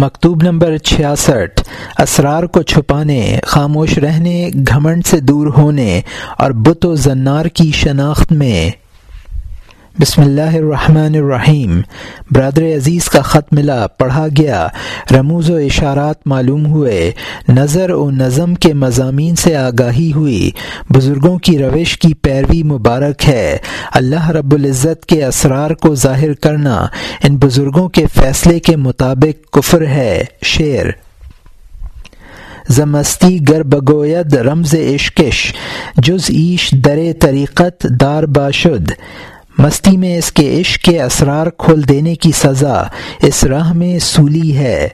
مکتوب نمبر چھیاسٹھ، اسرار کو چھپانے، خاموش رہنے، گھمنڈ سے دور ہونے اور بت و زنار کی شناخت میں بسم اللہ الرحمن الرحیم۔ برادر عزیز کا خط ملا، پڑھا گیا۔ رموز و اشارات معلوم ہوئے۔ نظر و نظم کے مضامین سے آگاہی ہوئی۔ بزرگوں کی روش کی پیروی مبارک ہے۔ اللہ رب العزت کے اسرار کو ظاہر کرنا، ان بزرگوں کے فیصلے کے مطابق کفر ہے۔ شعر۔ زمستی گر بگوید رمز عشقش۔ جز ایش در طریقت دار باشد۔ مستی میں اس کے عشق کے اسرار کھول دینے کی سزا اس راہ میں سولی ہے۔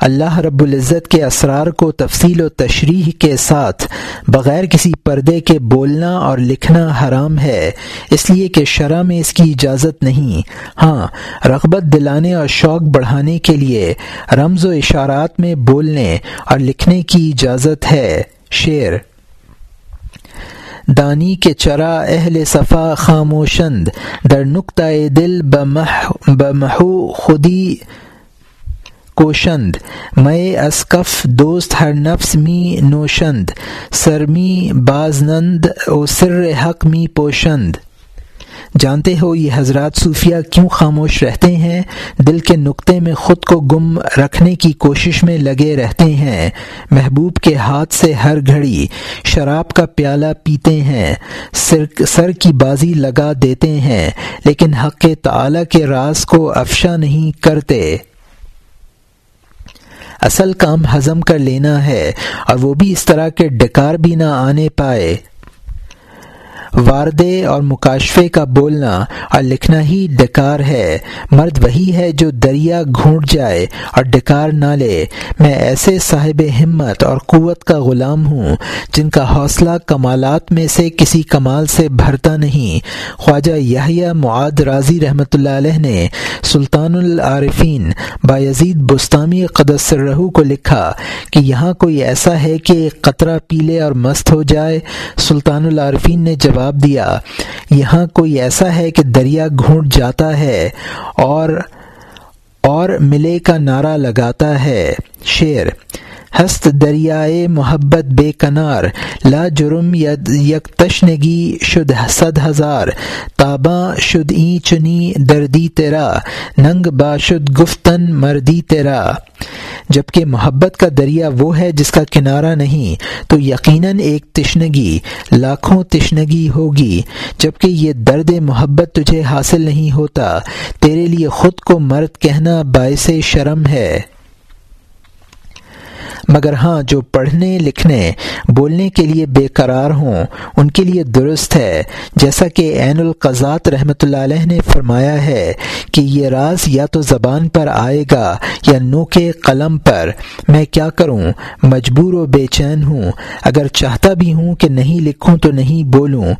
اللہ رب العزت کے اسرار کو تفصیل و تشریح کے ساتھ بغیر کسی پردے کے بولنا اور لکھنا حرام ہے، اس لیے کہ شرح میں اس کی اجازت نہیں۔ ہاں رغبت دلانے اور شوق بڑھانے کے لیے رمز و اشارات میں بولنے اور لکھنے کی اجازت ہے۔ شعر دانی کے چرا اہل صفا خاموشند، در نقطۂ دل بمحو خودی کوشند میں اسکف دوست ہر نفس می نوشند سرمی بازنند او سر حق می پوشند۔ جانتے ہو یہ حضرات صوفیہ کیوں خاموش رہتے ہیں؟ دل کے نقطے میں خود کو گم رکھنے کی کوشش میں لگے رہتے ہیں۔ محبوب کے ہاتھ سے ہر گھڑی شراب کا پیالہ پیتے ہیں۔ سر سر کی بازی لگا دیتے ہیں، لیکن حق تعالی کے راز کو افشا نہیں کرتے۔ اصل کام ہضم کر لینا ہے اور وہ بھی اس طرح کے ڈکار بھی نہ آنے پائے۔ واردے اور مکاشفے کا بولنا اور لکھنا ہی ڈکار ہے۔ مرد وہی ہے جو دریا گھونٹ جائے اور ڈکار نہ لے۔ میں ایسے صاحب ہمت اور قوت کا غلام ہوں جن کا حوصلہ کمالات میں سے کسی کمال سے بھرتا نہیں۔ خواجہ یحییٰ معاد راضی رحمۃ اللہ علیہ نے سلطان العارفین بایزید بستانی قدس رہو کو لکھا کہ یہاں کوئی ایسا ہے کہ ایک قطرہ پیلے اور مست ہو جائے۔ سلطان العارفین نے جواب جواب دیا۔ یہاں کوئی ایسا ہے کہ دریا گھونٹ جاتا ہے اور اور ملے کا نعرہ لگاتا ہے۔ شعر ہست دریائے محبت بے کنار، لا جرم یک تشنگی شد صد ہزار، تاباں شد این چنی دردی تیرا، ننگ باشد گفتن مردی تیرا۔ جبکہ محبت کا دریا وہ ہے جس کا کنارہ نہیں، تو یقیناً ایک تشنگی، لاکھوں تشنگی ہوگی۔ جبکہ یہ درد محبت تجھے حاصل نہیں ہوتا، تیرے لیے خود کو مرد کہنا باعث شرم ہے۔ مگر ہاں جو پڑھنے، لکھنے، بولنے کے لیے بے قرار ہوں، ان کے لیے درست ہے۔ جیسا کہ عین القضات رحمۃ اللہ علیہ نے فرمایا ہے کہ یہ راز یا تو زبان پر آئے گا یا نو کے قلم پر۔ میں کیا کروں؟ مجبور و بے چین ہوں۔ اگر چاہتا بھی ہوں کہ نہیں لکھوں تو نہیں بولوں۔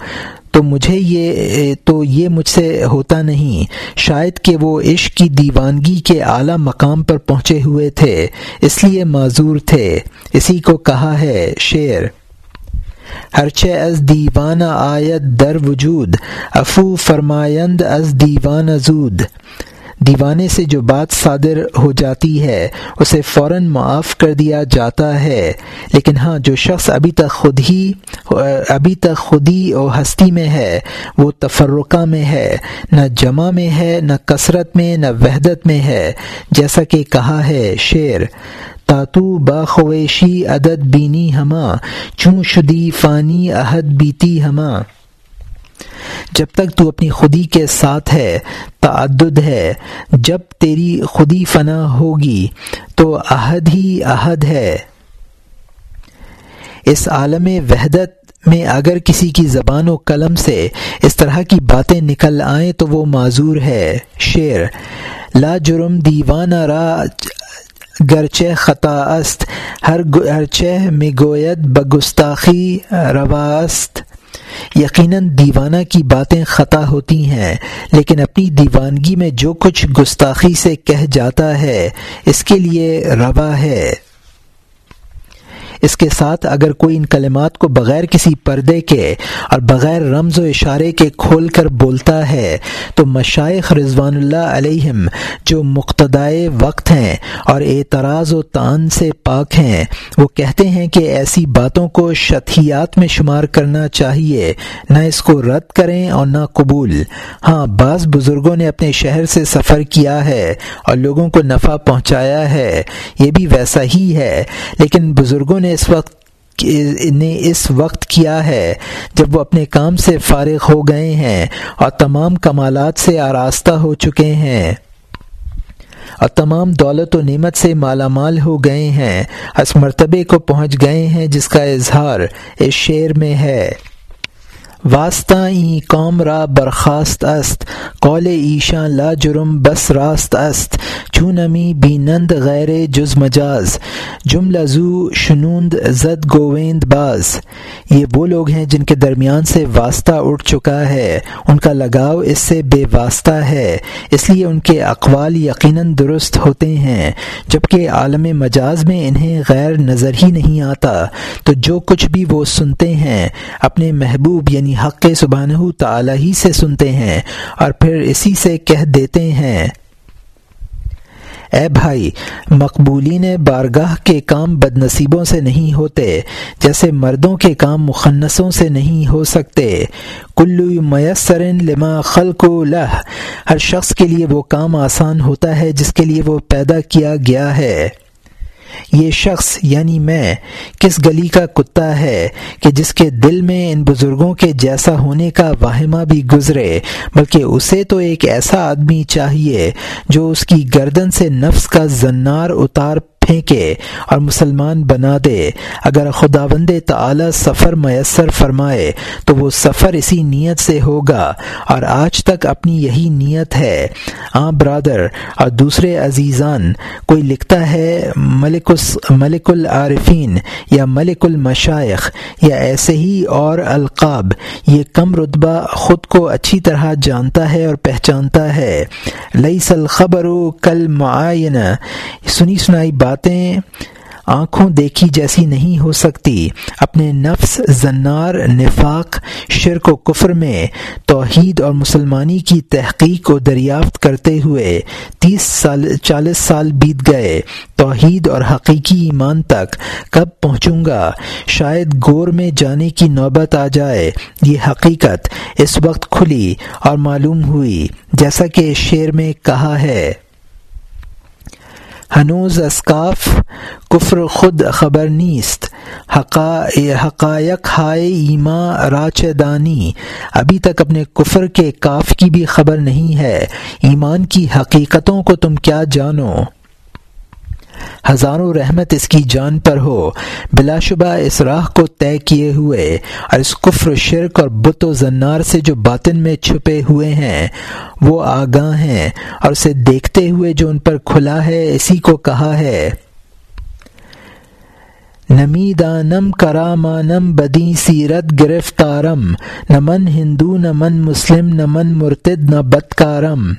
تو مجھے یہ تو یہ مجھ سے ہوتا نہیں۔ شاید کہ وہ عشق کی دیوانگی کے اعلیٰ مقام پر پہنچے ہوئے تھے، اس لیے معذور تھے۔ اسی کو کہا ہے شعر۔ ہرچے از دیوانہ آیت در وجود افو فرمایند از دیوانہ زود۔ دیوانے سے جو بات صادر ہو جاتی ہے، اسے فوراً معاف کر دیا جاتا ہے۔ لیکن ہاں جو شخص ابھی تک خود ہی، ابھی تک خودی اور ہستی میں ہے، وہ تفرقہ میں ہے۔ نہ جمع میں ہے، نہ کثرت میں، نہ وحدت میں ہے۔ جیسا کہ کہا ہے شعر، تاتو باخویشی عدد بینی ہما چوں شدی فانی عہد بیتی ہما۔ جب تک تو اپنی خودی کے ساتھ ہے، تعدد ہے۔ جب تیری خودی فنا ہوگی، تو عہد ہی عہد ہے۔ اس عالم وحدت میں اگر کسی کی زبان و قلم سے اس طرح کی باتیں نکل آئیں، تو وہ معذور ہے۔ شعر لا جرم دیوانہ را، گرچہ خطا است ہر گرچہ میں گوید بگستاخی رواست۔ یقیناً دیوانہ کی باتیں خطا ہوتی ہیں، لیکن اپنی دیوانگی میں جو کچھ گستاخی سے کہہ جاتا ہے، اس کے لیے روا ہے۔ اس کے ساتھ اگر کوئی ان کلمات کو بغیر کسی پردے کے اور بغیر رمز و اشارے کے کھول کر بولتا ہے، تو مشائق رضوان اللہ علیہم جو مقتدائے وقت ہیں اور اعتراض و تان سے پاک ہیں، وہ کہتے ہیں کہ ایسی باتوں کو شتیات میں شمار کرنا چاہیے، نہ اس کو رد کریں اور نہ قبول۔ ہاں بعض بزرگوں نے اپنے شہر سے سفر کیا ہے اور لوگوں کو نفع پہنچایا ہے، یہ بھی ویسا ہی ہے۔ لیکن بزرگوں نے اس وقت نے اس وقت کیا ہے جب وہ اپنے کام سے فارغ ہو گئے ہیں اور تمام کمالات سے آراستہ ہو چکے ہیں۔ اور تمام دولت و نعمت سے مالا مال ہو گئے ہیں۔ اس مرتبے کو پہنچ گئے ہیں جس کا اظہار اس شعر میں ہے۔ واسطہ ای قوم را برخاست است، قول ایشاں لا جرم بس راست است چونمی بینند غیر جز مجاز جم لزو شنوند زد گوویند باز۔ یہ وہ لوگ ہیں جن کے درمیان سے واسطہ اٹھ چکا ہے، ان کا لگاؤ اس سے بے واسطہ ہے، اس لیے ان کے اقوال یقیناً درست ہوتے ہیں، جبکہ عالم مجاز میں انہیں غیر نظر ہی نہیں آتا۔ تو جو کچھ بھی وہ سنتے ہیں، اپنے محبوب یعنی حق سبحانہ تعالی ہی سے سنتے ہیں اور پھر اسی سے کہہ دیتے ہیں۔ اے بھائی، مقبولین بارگاہ کے کام بد نصیبوں سے نہیں ہوتے، جیسے مردوں کے کام مخنصوں سے نہیں ہو سکتے۔ کلو میسرن لما خلق و لہ، ہر شخص کے لیے وہ کام آسان ہوتا ہے جس کے لیے وہ پیدا کیا گیا ہے۔ یہ شخص یعنی میں کس گلی کا کتا ہے کہ جس کے دل میں ان بزرگوں کے جیسا ہونے کا واہمہ بھی گزرے، بلکہ اسے تو ایک ایسا آدمی چاہیے جو اس کی گردن سے نفس کا زنار اتار پھینکے اور مسلمان بنا دے۔ اگر خدا بند تعلیٰ سفر میسر فرمائے تو وہ سفر اسی نیت سے ہوگا اور آج تک اپنی یہی نیت ہے۔ آ برادر، اور دوسرے عزیزان، کوئی لکھتا ہے ملک ملک العارفین یا ملک المشائق یا ایسے ہی اور القاب۔ یہ کم رتبہ خود کو اچھی طرح جانتا ہے اور پہچانتا ہے۔ لئی سلخبر و کل معائنہ سنی سنائی باتیں آنکھوں دیکھی جیسی نہیں ہو سکتی۔ اپنے نفس زنار، نفاق، شرک و کفر میں توحید اور مسلمانی کی تحقیق کو دریافت کرتے ہوئے تیس سال، چالیس سال بیت گئے۔ توحید اور حقیقی ایمان تک کب پہنچوں گا؟ شاید گور میں جانے کی نوبت آ جائے۔ یہ حقیقت اس وقت کھلی اور معلوم ہوئی، جیسا کہ شعر میں کہا ہے۔ ہنوز اسکاف کفر خود خبر نیست۔ حقائق ہائے ایما راچ دانی۔ ابھی تک اپنے کفر کے کاف کی بھی خبر نہیں ہے۔ ایمان کی حقیقتوں کو تم کیا جانو؟ ہزاروں رحمت اس کی جان پر ہو، بلا شبہ اس راہ کو طے کیے ہوئے اور اس کفر شرک اور بت و زنار سے جو باطن میں چھپے ہوئے ہیں، وہ آگاہ ہیں اور اسے دیکھتے ہوئے جو ان پر کھلا ہے، اسی کو کہا ہے نمی دانم کرامانم بدی سیرت گرفتارم، نہ من ہندو، نہ من مسلم، نہ من مرتد، نہ بدکارم۔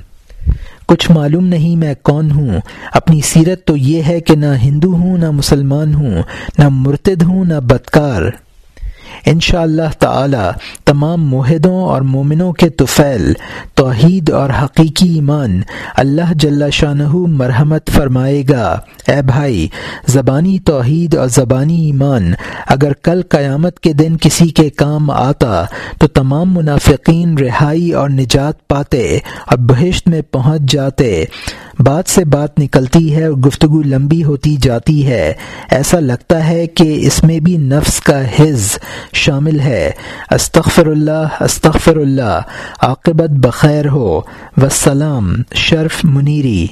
کچھ معلوم نہیں میں کون ہوں۔ اپنی سیرت تو یہ ہے کہ نہ ہندو ہوں، نہ مسلمان ہوں، نہ مرتد ہوں، نہ بدکار۔ ان شاء اللہ تعالی تمام معاہدوں اور مومنوں کے طفیل توحید اور حقیقی ایمان اللہ جل شاہ مرحمت فرمائے گا۔ اے بھائی، زبانی توحید اور زبانی ایمان، اگر کل قیامت کے دن کسی کے کام آتا تو تمام منافقین رہائی اور نجات پاتے اور بہشت میں پہنچ جاتے۔ بات سے بات نکلتی ہے اور گفتگو لمبی ہوتی جاتی ہے۔ ایسا لگتا ہے کہ اس میں بھی نفس کا حز شامل ہے۔ استغفر اللہ استغفر اللہ۔ عاقبت بخیر ہو۔ وسلام شرف منیری۔